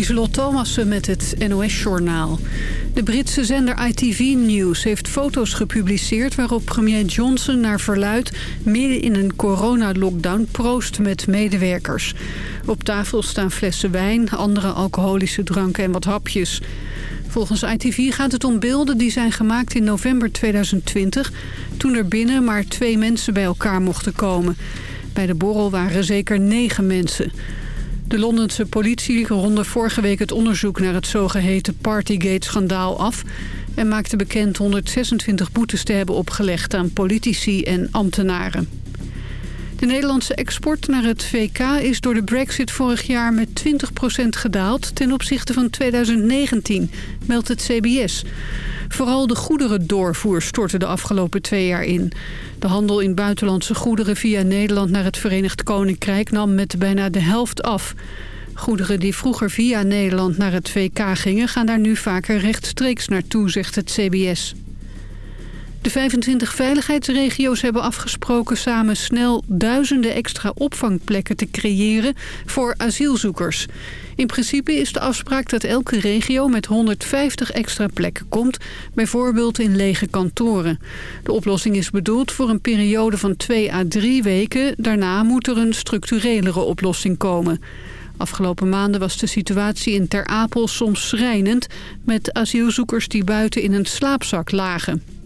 Lieselot Thomassen met het NOS-journaal. De Britse zender ITV News heeft foto's gepubliceerd... waarop premier Johnson naar verluid midden in een coronalockdown proost met medewerkers. Op tafel staan flessen wijn, andere alcoholische dranken en wat hapjes. Volgens ITV gaat het om beelden die zijn gemaakt in november 2020... toen er binnen maar twee mensen bij elkaar mochten komen. Bij de borrel waren zeker negen mensen... De Londense politie ronde vorige week het onderzoek naar het zogeheten Partygate-schandaal af... en maakte bekend 126 boetes te hebben opgelegd aan politici en ambtenaren. De Nederlandse export naar het VK is door de brexit vorig jaar met 20% gedaald ten opzichte van 2019, meldt het CBS. Vooral de goederendoorvoer stortte de afgelopen twee jaar in. De handel in buitenlandse goederen via Nederland naar het Verenigd Koninkrijk nam met bijna de helft af. Goederen die vroeger via Nederland naar het VK gingen... gaan daar nu vaker rechtstreeks naartoe, zegt het CBS. De 25 veiligheidsregio's hebben afgesproken samen snel duizenden extra opvangplekken te creëren voor asielzoekers. In principe is de afspraak dat elke regio met 150 extra plekken komt, bijvoorbeeld in lege kantoren. De oplossing is bedoeld voor een periode van 2 à 3 weken. Daarna moet er een structurelere oplossing komen. Afgelopen maanden was de situatie in Ter Apel soms schrijnend... met asielzoekers die buiten in een slaapzak lagen.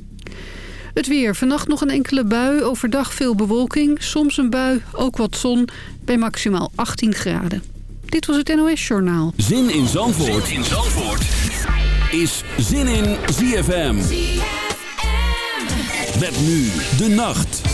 Het weer. Vannacht nog een enkele bui. Overdag veel bewolking. Soms een bui. Ook wat zon. Bij maximaal 18 graden. Dit was het NOS Journaal. Zin in Zandvoort, zin in Zandvoort. is Zin in ZFM. ZFM. Met nu de nacht.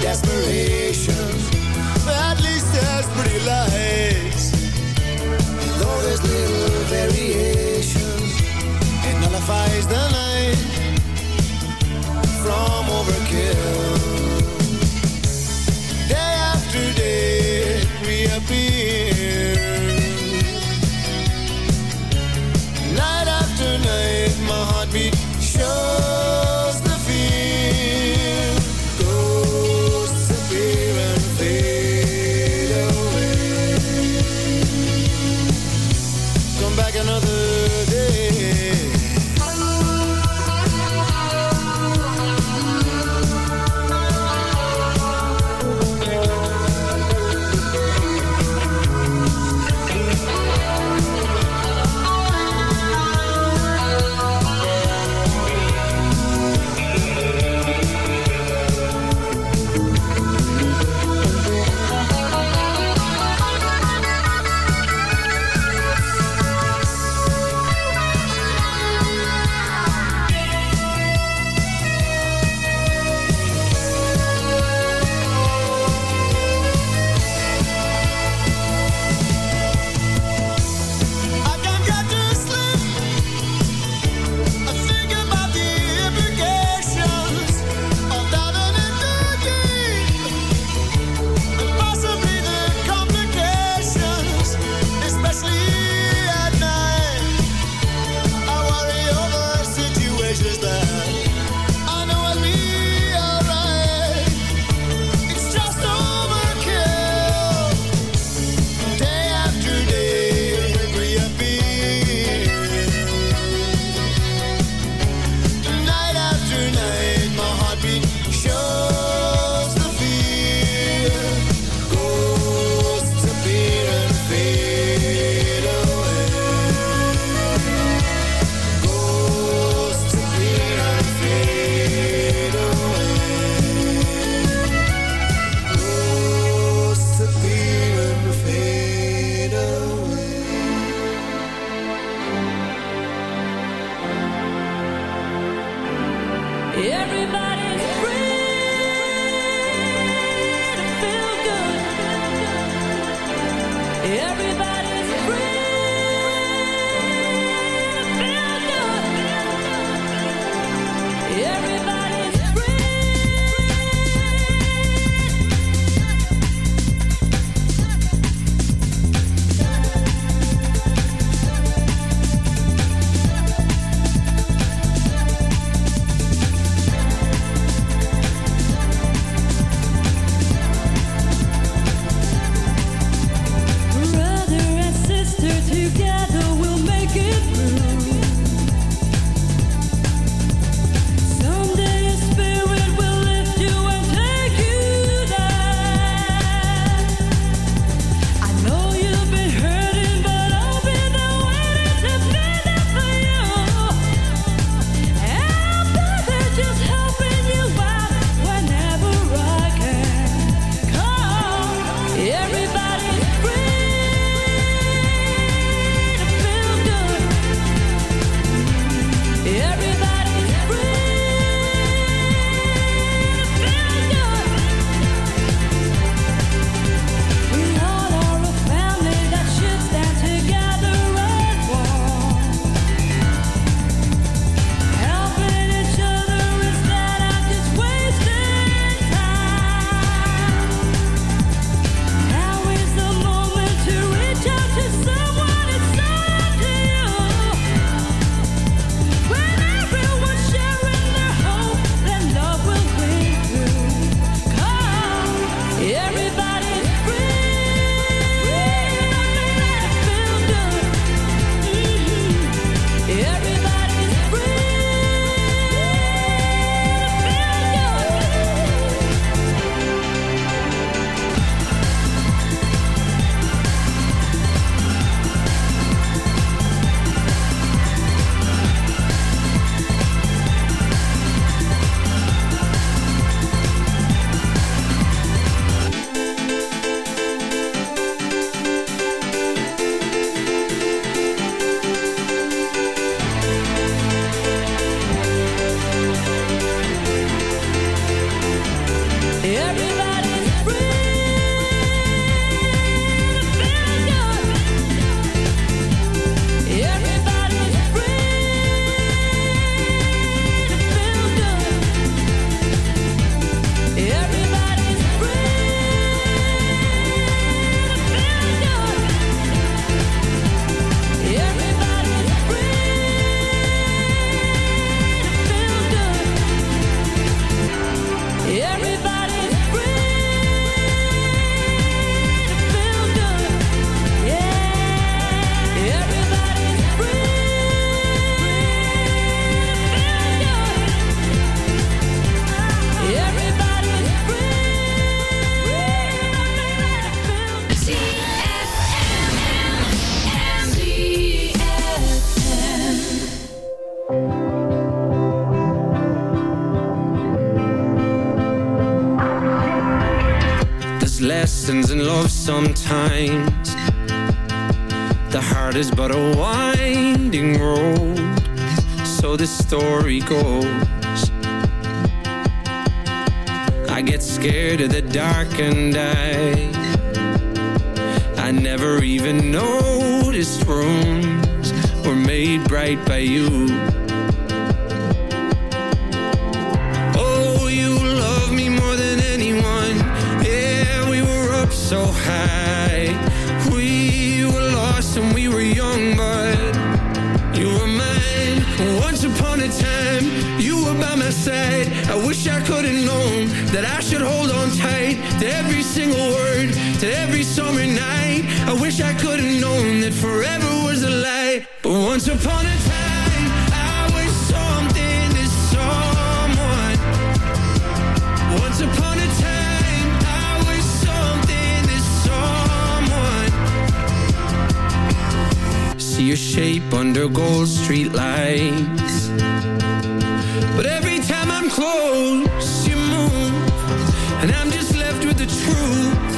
the desperation. At least there's pretty lights. Though there's little variation, it nullifies the night from overkill. Everybody story goes. I get scared of the dark and I I never even noticed rooms Were made bright by you That I should hold on tight To every single word To every summer night. I wish I could have known That forever was a lie. But once upon a time I was something to someone. Once upon a time I was something to someone. see your shape under gold street lights But every time I'm close, And I'm just left with the truth.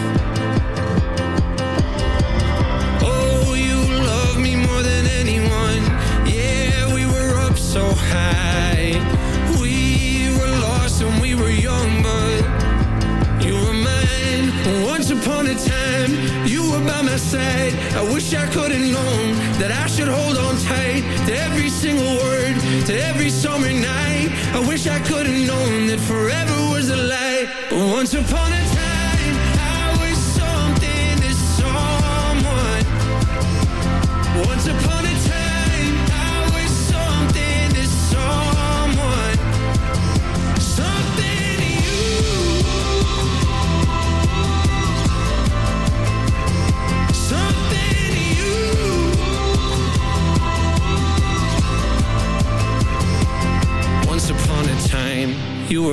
Oh, you love me more than anyone. Yeah, we were up so high. We were lost when we were young, but You were mine. Once upon a time, you were by my side. I wish I could have known that I should hold on tight to every single word, to every summer night. I wish I could have known that forever was a lie. Once upon a time,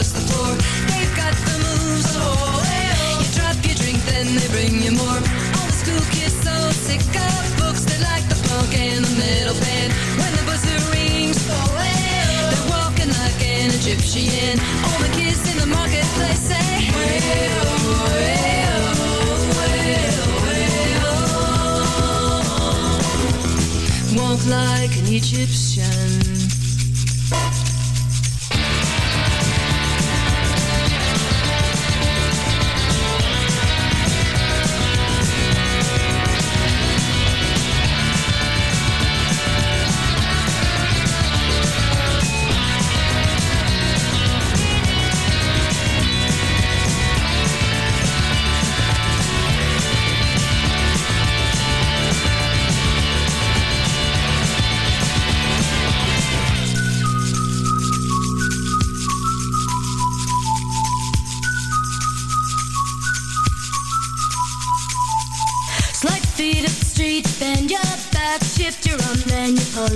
and they cross the floor. They've got the moves, oh, You drop your drink, then they bring you more. All the school kids so sick of books, they like the punk and the metal band. When the buzzer rings, oh, hey, they're walking like an Egyptian. All the kids in the marketplace say, oh. Walk like an Egyptian.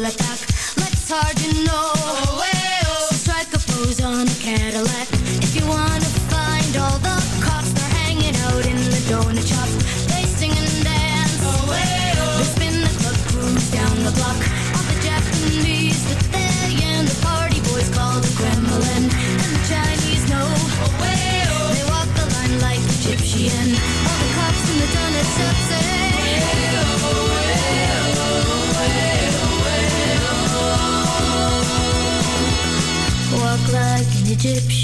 attack. Let's hard, you know.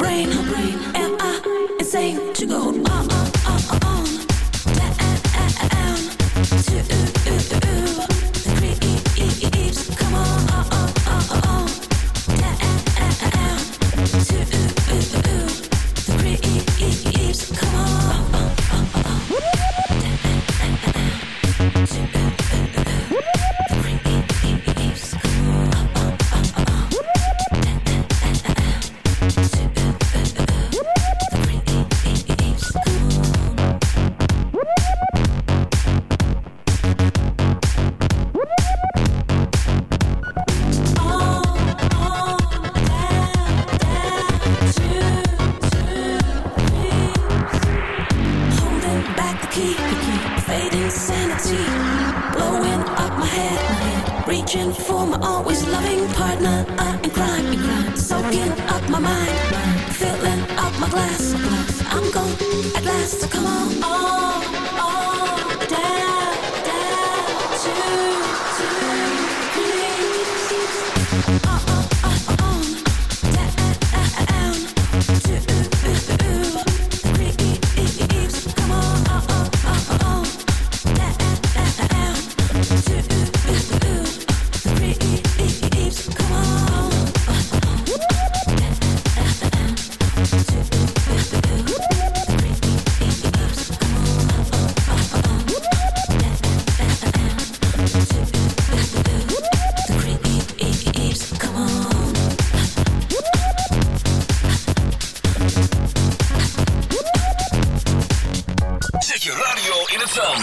Out my brain.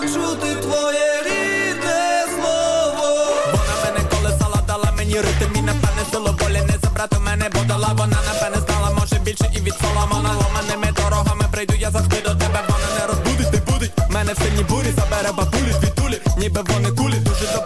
почути твоє рідне слово. Вона мене колесала, дала мені рити, мій напевне сило волі не забрати мене, бо дала вона напевне знала, може більше і від сола Вона ломаними дорогами прийду, я завжди до тебе, вона не розбудить, не будить. Мене в сині бурі забере бабулі, дві тулі, ніби вони кулі, дуже добре.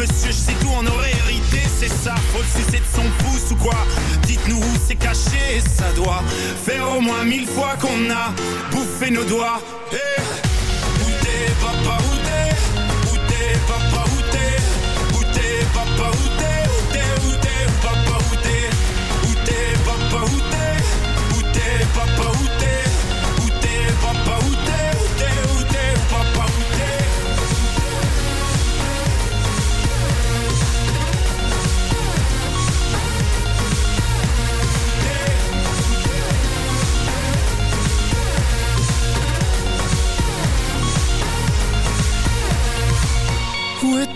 Monsieur, je sais tout, on aurait hérité, c'est ça Faut le sucer de son pouce ou quoi. Dites-nous où c'est caché, ça doit Faire au moins mille fois qu'on a bouffé nos doigts. Eh, Où t'es papa, où t'es? Où t'es papa, où t'es? Où t'es papa, où t'es?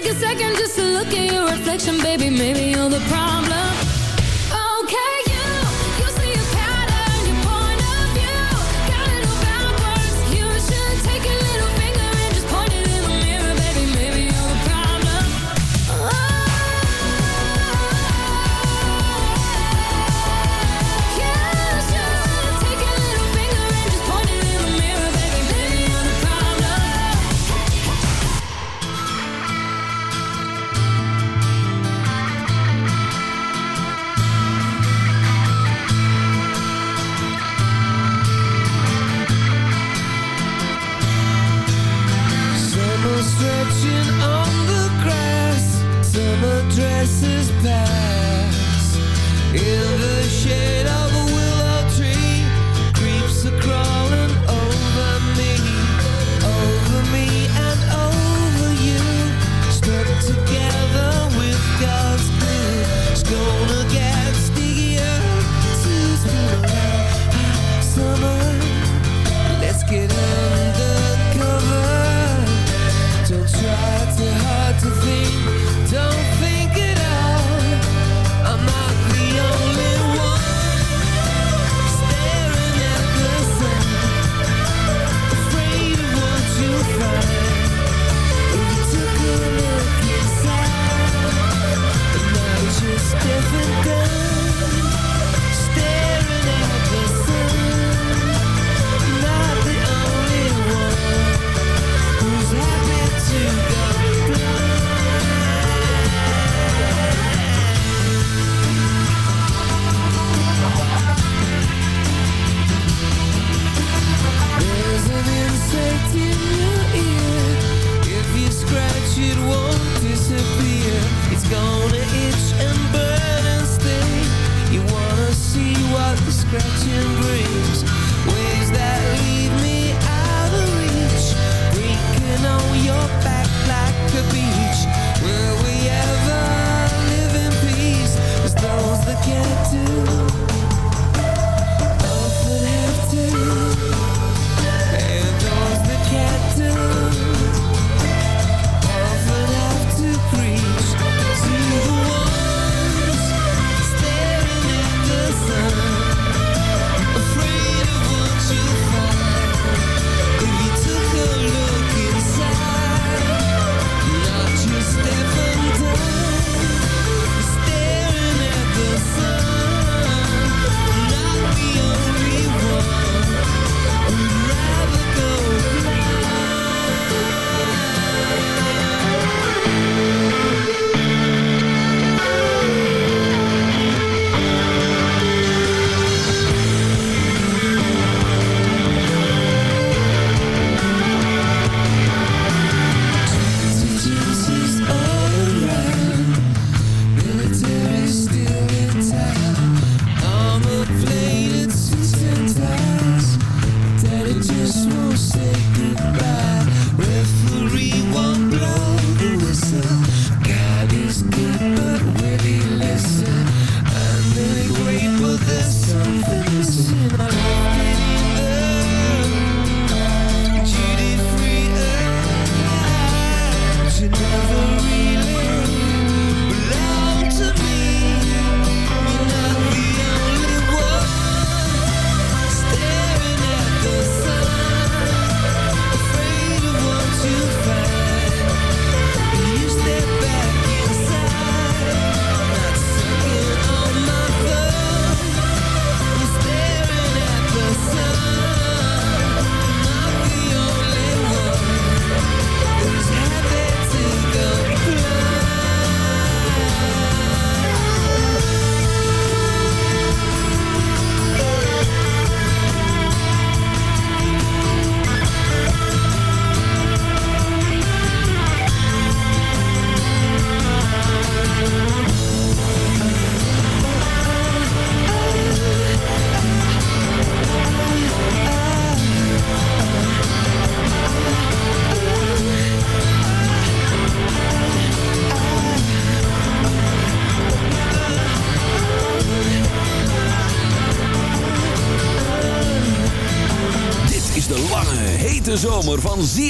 take a second just to look at your reflection, baby. Maybe you're the problem.